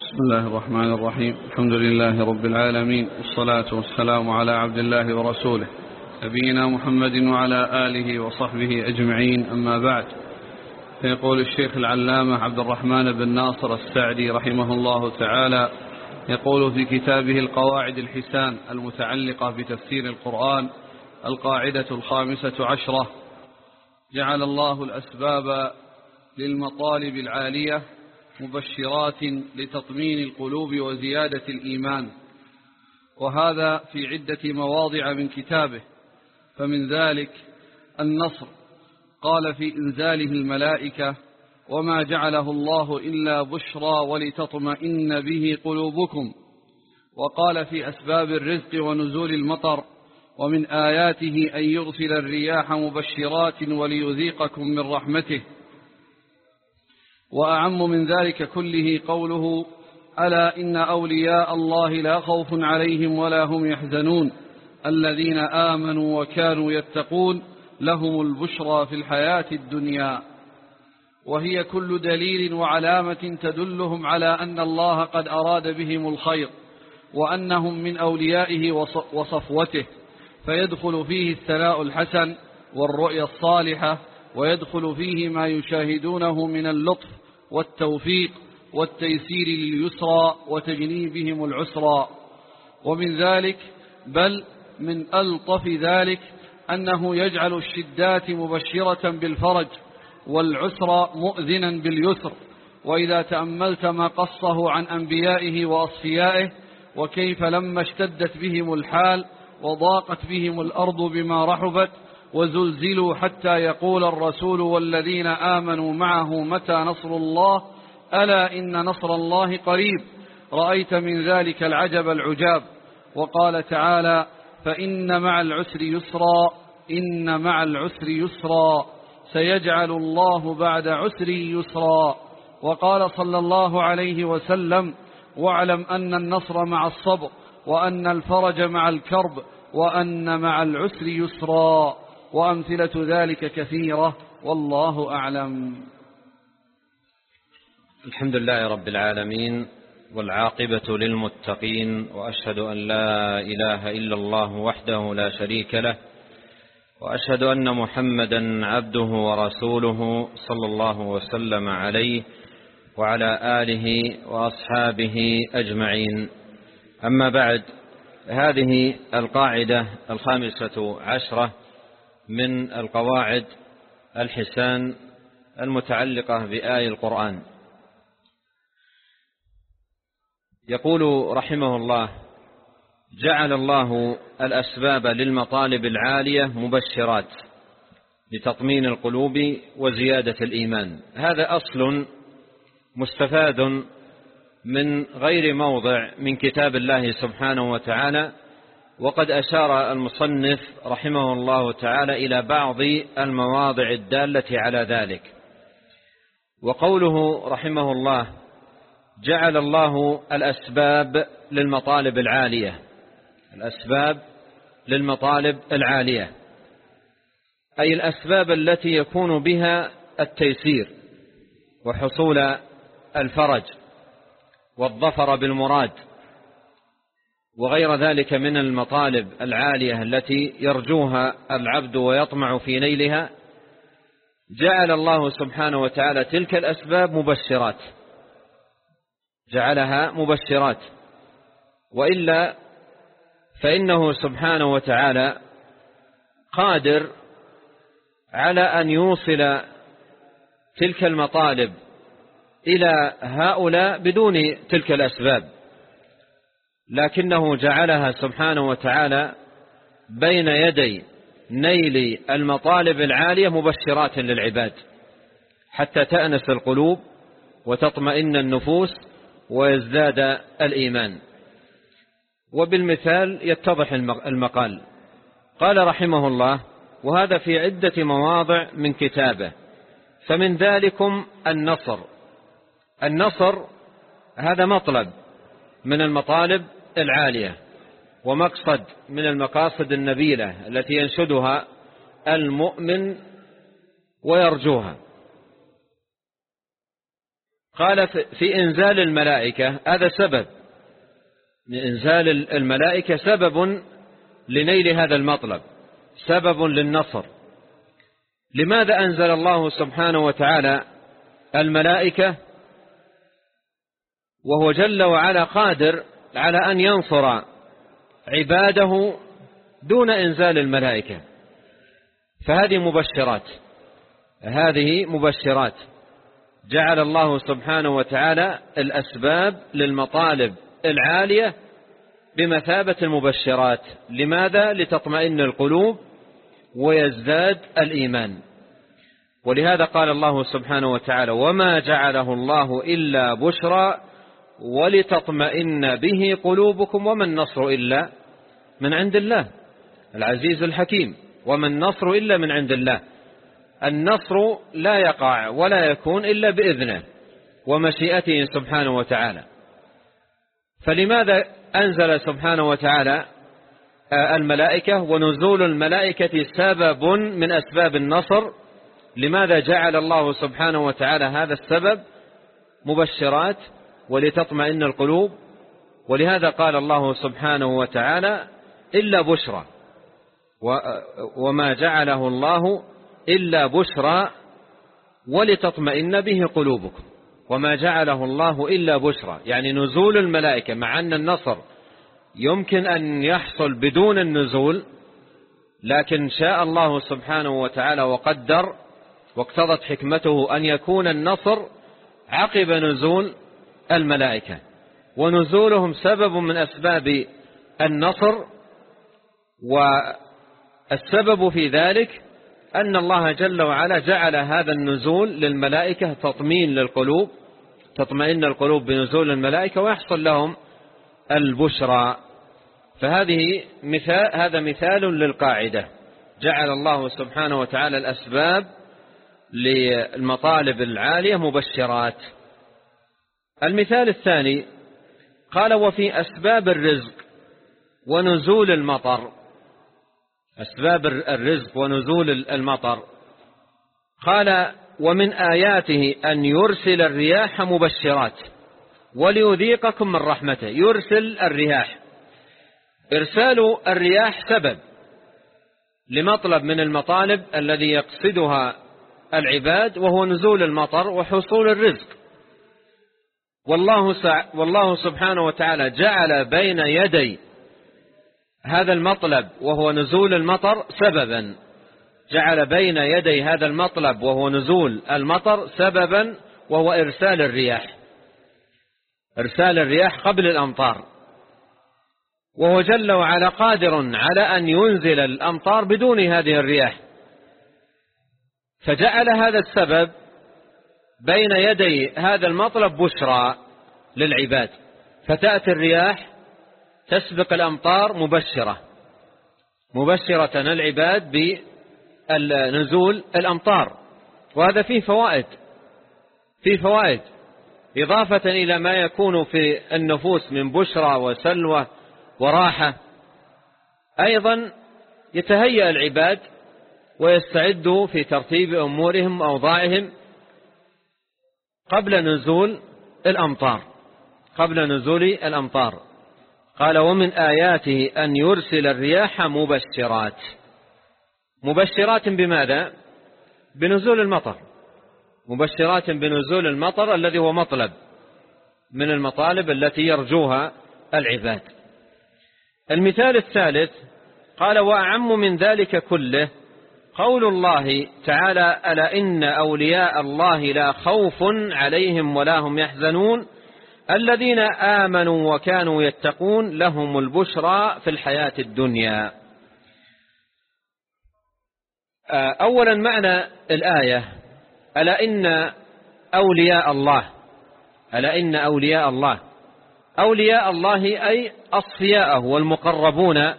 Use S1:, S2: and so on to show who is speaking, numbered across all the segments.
S1: بسم الله الرحمن الرحيم. الحمد لله رب العالمين والصلاة والسلام على عبد الله ورسوله نبينا محمد وعلى آله وصحبه أجمعين. أما بعد فيقول الشيخ العلامة عبد الرحمن بن ناصر السعدي رحمه الله تعالى يقول في كتابه القواعد الحسان المتعلقة بتفسير القرآن القاعدة الخامسة عشرة جعل الله الأسباب للمطالب العالية مبشرات لتطمين القلوب وزيادة الإيمان. وهذا في عدة مواضع من كتابه. فمن ذلك النصر. قال في إنزاله الملائكة وما جعله الله إلا بشرى ولتطمئن به قلوبكم. وقال في أسباب الرزق ونزول المطر ومن آياته أن يغسل الرياح مبشرات وليذيقكم من رحمته. وأعم من ذلك كله قوله ألا إن أولياء الله لا خوف عليهم ولا هم يحزنون. الذين آمنوا وكانوا يتقون لهم البشرى في الحياة الدنيا. وهي كل دليل وعلامة تدلهم على أن الله قد أراد بهم الخير وأنهم من أوليائه وصفوته. فيدخل فيه الثناء الحسن والرؤيا الصالحة ويدخل فيه ما يشاهدونه من اللطف والتوفيق والتيسير لليسرى وتجنيبهم العسرى. ومن ذلك بل من ألطف ذلك أنه يجعل الشدات مبشرة بالفرج والعسر مؤذنا باليسر. وإذا تأملت ما قصه عن أنبيائه وأصفيائه وكيف لما اشتدت بهم الحال وضاقت بهم الأرض بما رحبت وزلزلوا حتى يقول الرسول والذين آمنوا معه متى نصر الله؟ ألا إن نصر الله قريب. رأيت من ذلك العجب العجاب. وقال تعالى فإن مع العسر يسرا إن مع العسر يسرا سيجعل الله بعد عسر يسرا. وقال صلى الله عليه وسلم واعلم أن النصر مع الصبر وأن الفرج مع الكرب وأن مع العسر يسرا. وأمثلة ذلك كثيرة والله أعلم.
S2: الحمد لله رب العالمين والعاقبة للمتقين وأشهد أن لا إله إلا الله وحده لا شريك له وأشهد أن محمدا عبده ورسوله صلى الله وسلم عليه وعلى آله وأصحابه أجمعين. أما بعد هذه القاعدة الخامسة عشرة من القواعد الحسان المتعلقة بآي القرآن. يقول رحمه الله جعل الله الأسباب للمطالب العالية مبشرات لتطمين القلوب وزيادة الإيمان. هذا أصل مستفاد من غير موضع من كتاب الله سبحانه وتعالى وقد أشار المصنف رحمه الله تعالى إلى بعض المواضع الدالة على ذلك. وقوله رحمه الله جعل الله الأسباب للمطالب العالية. الأسباب للمطالب العالية. أي الأسباب التي يكون بها التيسير وحصول الفرج والظفر بالمراد. وغير ذلك من المطالب العالية التي يرجوها العبد ويطمع في نيلها جعل الله سبحانه وتعالى تلك الأسباب مبشرات. جعلها مبشرات. وإلا فإنه سبحانه وتعالى قادر على أن يوصل تلك المطالب إلى هؤلاء بدون تلك الأسباب. لكنه جعلها سبحانه وتعالى بين يدي نيل المطالب العالية مبشرات للعباد حتى تأنس القلوب وتطمئن النفوس ويزداد الإيمان. وبالمثال يتضح المقال. قال رحمه الله وهذا في عدة مواضع من كتابه فمن ذلكم النصر. النصر هذا مطلب من المطالب العالية ومقصد من المقاصد النبيلة التي ينشدها المؤمن ويرجوها. قال في إنزال الملائكة. هذا سبب. إنزال الملائكة سبب لنيل هذا المطلب سبب للنصر. لماذا أنزل الله سبحانه وتعالى الملائكة؟ وهو جل وعلا قادر على أن ينصر عباده دون إنزال الملائكة. فهذه مبشرات هذه مبشرات. جعل الله سبحانه وتعالى الأسباب للمطالب العالية بمثابة المبشرات. لماذا؟ لتطمئن القلوب ويزداد الإيمان. ولهذا قال الله سبحانه وتعالى وما جعله الله إلا بشرى ولتطمئن به قلوبكم وما النصر إلا من عند الله. العزيز الحكيم وما النصر إلا من عند الله. النصر لا يقع ولا يكون إلا بإذنه ومشيئته سبحانه وتعالى. فلماذا أنزل سبحانه وتعالى الملائكة ونزول الملائكة سبب من أسباب النصر؟ لماذا جعل الله سبحانه وتعالى هذا السبب؟ مبشرات ولتطمئن القلوب ولهذا قال الله سبحانه وتعالى إلا بشرى. وما جعله الله إلا بشرى ولتطمئن به قلوبكم. وما جعله الله إلا بشرى. يعني نزول الملائكة مع أن النصر يمكن أن يحصل بدون النزول لكن شاء الله سبحانه وتعالى وقدر واقتضت حكمته أن يكون النصر عقب نزول الملائكة. ونزولهم سبب من أسباب النصر والسبب في ذلك أن الله جل وعلا جعل هذا النزول للملائكة تطمين للقلوب تطمئن القلوب بنزول الملائكة ويحصل لهم البشرى. فهذه مثال هذا مثال للقاعدة. جعل الله سبحانه وتعالى الأسباب للمطالب العالية مبشرات. المثال الثاني قال وفي أسباب الرزق ونزول المطر. أسباب الرزق ونزول المطر. قال ومن آياته أن يرسل الرياح مبشرات وليذيقكم من رحمته. يرسل الرياح. إرسال الرياح سبب لمطلب من المطالب الذي يقصدها العباد وهو نزول المطر وحصول الرزق. والله, والله سبحانه وتعالى جعل بين يدي هذا المطلب وهو نزول المطر سببا. جعل بين يدي هذا المطلب وهو نزول المطر سببا وهو إرسال الرياح. إرسال الرياح قبل الأمطار. وهو جل وعلا قادر على أن ينزل الأمطار بدون هذه الرياح. فجعل هذا السبب بين يدي هذا المطلب بشرى للعباد. فتأتي الرياح تسبق الأمطار مبشرة. مبشرة العباد بنزول الأمطار. وهذا فيه فوائد فيه فوائد. إضافة إلى ما يكون في النفوس من بشرى وسلوى وراحة. أيضا يتهيأ العباد ويستعدوا في ترتيب أمورهم وأوضاعهم قبل نزول الأمطار. قبل نزول الأمطار. قال ومن آياته أن يرسل الرياح مبشرات. مبشرات بماذا؟ بنزول المطر. مبشرات بنزول المطر الذي هو مطلب من المطالب التي يرجوها العباد. المثال الثالث قال وأعم من ذلك كله قول الله تعالى ألا إن أولياء الله لا خوف عليهم ولا هم يحزنون؟ الذين آمنوا وكانوا يتقون لهم البشرى في الحياة الدنيا. أولا معنى الآية ألا إن أولياء الله. ألا إن أولياء الله. أولياء الله أي أصفياءه والمقربون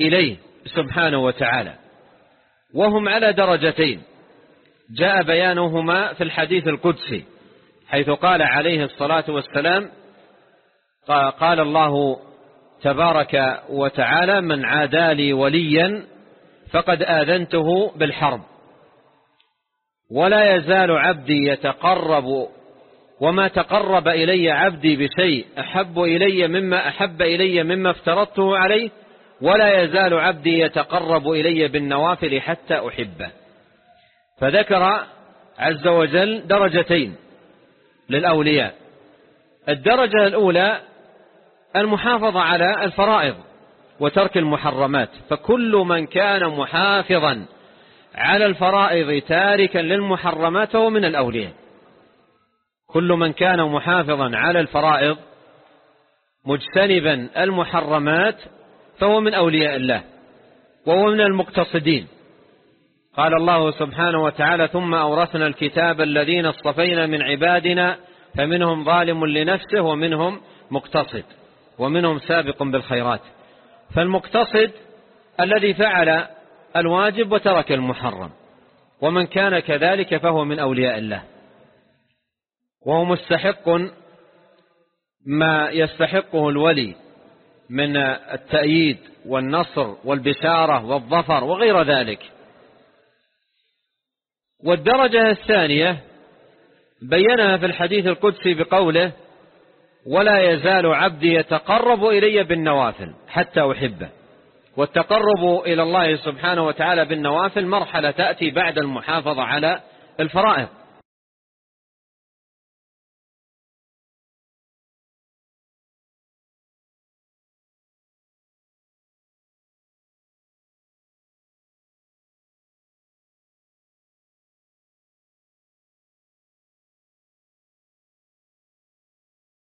S2: إليه سبحانه وتعالى. وهم على درجتين. جاء بيانهما في الحديث القدسي حيث قال عليه الصلاة والسلام قال الله تبارك وتعالى من عادى لي وليا فقد آذنته بالحرب ولا يزال عبدي يتقرب وما تقرب إلي عبدي بشيء أحب إلي مما أحب إلي مما افترضته عليه ولا يزال عبدي يتقرب إلي بالنوافل حتى أحبه. فذكر عز وجل درجتين للأولياء. الدرجة الأولى المحافظة على الفرائض وترك المحرمات. فكل من كان محافظا على الفرائض تاركا للمحرمات هو من الأولياء. كل من كان محافظا على الفرائض مجتنبا المحرمات فهو من أولياء الله وهو من المقتصدين. قال الله سبحانه وتعالى ثم أورثنا الكتاب الذين اصطفينا من عبادنا فمنهم ظالم لنفسه ومنهم مقتصد ومنهم سابق بالخيرات. فالمقتصد الذي فعل الواجب وترك المحرم ومن كان كذلك فهو من أولياء الله. وهو مستحق ما يستحقه الولي من التأييد والنصر والبشارة والظفر وغير ذلك. والدرجة الثانية بينها في الحديث القدسي بقوله ولا يزال عبدي يتقرب إلي بالنوافل حتى أحبه. والتقرب إلى الله سبحانه وتعالى بالنوافل مرحلة تأتي بعد المحافظة على الفرائض.